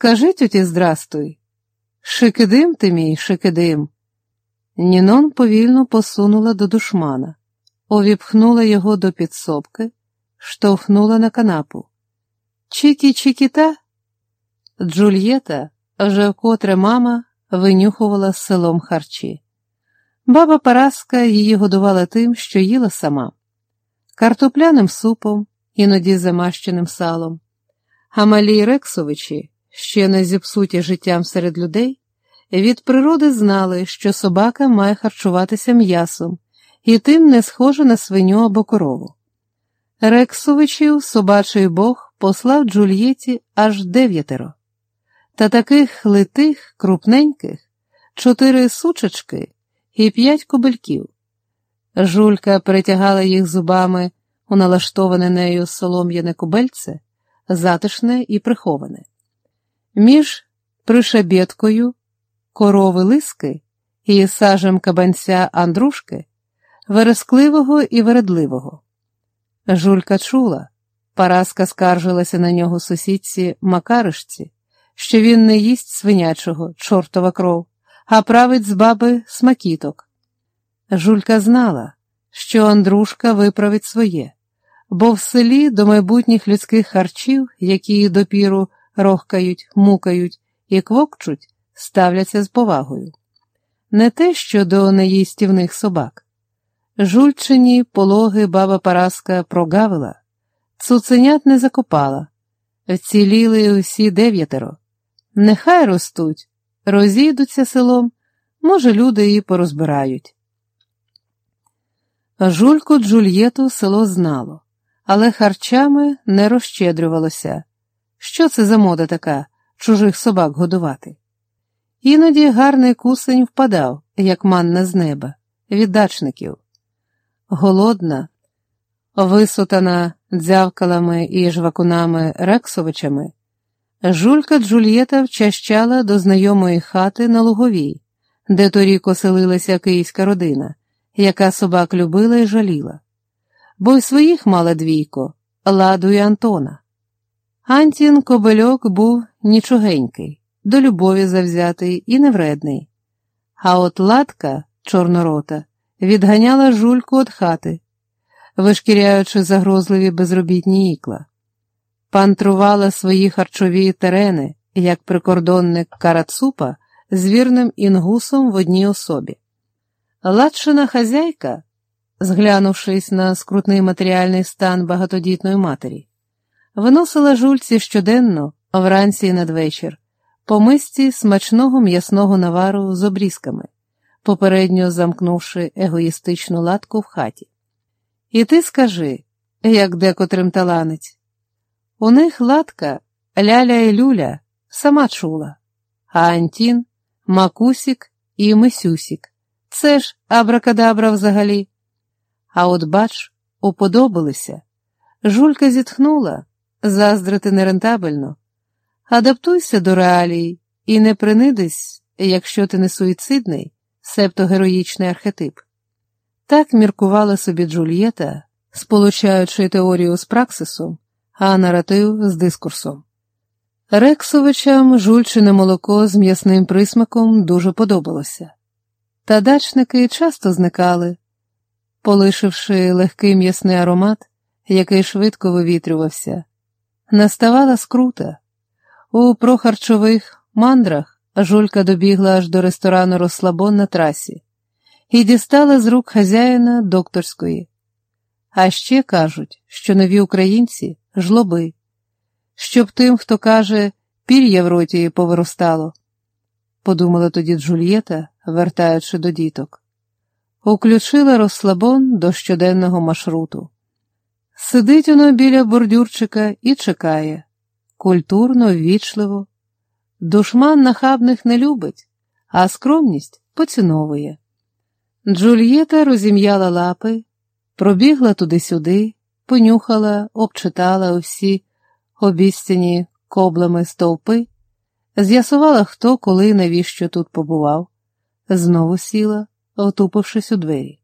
Скажи тюті здрастуй. Шикидим ти мій, шикидим. Нінон повільно посунула до душмана, овіпхнула його до підсобки, штовхнула на канапу. Чікі-чікіта? Джульєта, вже вкотре мама, винюхувала селом харчі. Баба Параска її годувала тим, що їла сама, картопляним супом, іноді замащеним салом. А Рексовичі, ще не зіпсуті життям серед людей, від природи знали, що собака має харчуватися м'ясом і тим не схоже на свиню або корову. Рексовичів собачий бог послав Джульєті аж дев'ятеро, та таких литих, крупненьких, чотири сучечки і п'ять кобельків. Жулька перетягала їх зубами у налаштоване нею солом'яне кубельце, затишне і приховане. Між пришабєткою корови лиски і сажем кабанця Андрушки, верескливого і вередливого. Жулька чула, Параска скаржилася на нього сусідці Макаришці, що він не їсть свинячого, чортова кров, а править з баби смакіток. Жулька знала, що Андрушка виправить своє, бо в селі до майбутніх людських харчів, які допіру рохкають, мукають і квокчуть, ставляться з повагою. Не те, що до неїстівних собак. Жульчині пологи баба Параска прогавила, цуценят не закопала, вціліли усі дев'ятеро. Нехай ростуть, розійдуться селом, може, люди і порозбирають. Жульку Джульєту село знало, але харчами не розщедрювалося. Що це за мода така чужих собак годувати? Іноді гарний кусень впадав, як манна з неба, від дачників. Голодна, висутана дзявкалами і жвакунами Рексовичами, жулька Джульєта вчащала до знайомої хати на Луговій, де торік оселилася київська родина, яка собак любила і жаліла, бо й своїх мала двійко, ладу і Антона. Антін Кобельок був нічогенький, до любові завзятий і невредний. А от ладка, чорнорота, відганяла жульку від хати, вишкіряючи загрозливі безробітні ікла, пантрувала свої харчові терени, як прикордонник Карацупа з вірним інгусом в одній особі. Ладшина хазяйка, зглянувшись на скрутний матеріальний стан багатодітної матері, виносила жульці щоденно, вранці і надвечір, по мисці смачного м'ясного навару з обрізками, попередньо замкнувши егоїстичну латку в хаті. І ти скажи, як декотрим таланець, у них латка, ляля і люля сама чула, а Антін, Макусік і Мисюсік. Це ж абракадабра взагалі. А от бач, уподобалися. Жулька зітхнула, заздрити нерентабельно. Адаптуйся до реалій і не принидись, якщо ти не суїцидний, себто героїчний архетип. Так міркувала собі Джульєта, сполучаючи теорію з праксисом, а наратив з дискурсом. Рексовичам жульчине молоко з м'ясним присмаком дуже подобалося. Та дачники часто зникали, полишивши легкий м'ясний аромат, який швидко вивітрювався. Наставала скрута. У прохарчових мандрах жулька добігла аж до ресторану розслабон на трасі і дістала з рук хазяїна докторської. А ще кажуть, що нові українці жлоби, щоб тим, хто каже, пір'я в роті повиростало, подумала тоді Джульєта, вертаючи до діток. Уключила розслабон до щоденного маршруту. Сидить воно біля бордюрчика і чекає культурно, ввічливо. Душман нахабних не любить, а скромність поціновує. Джульєта розім'яла лапи, пробігла туди-сюди, понюхала, обчитала усі обіцяні коблами стовпи, з'ясувала, хто, коли, навіщо тут побував, знову сіла, отупившись у двері.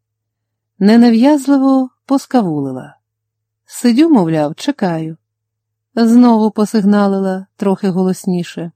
Ненав'язливо поскавулила. Сидю, мовляв, чекаю. Знову посигналила трохи голосніше.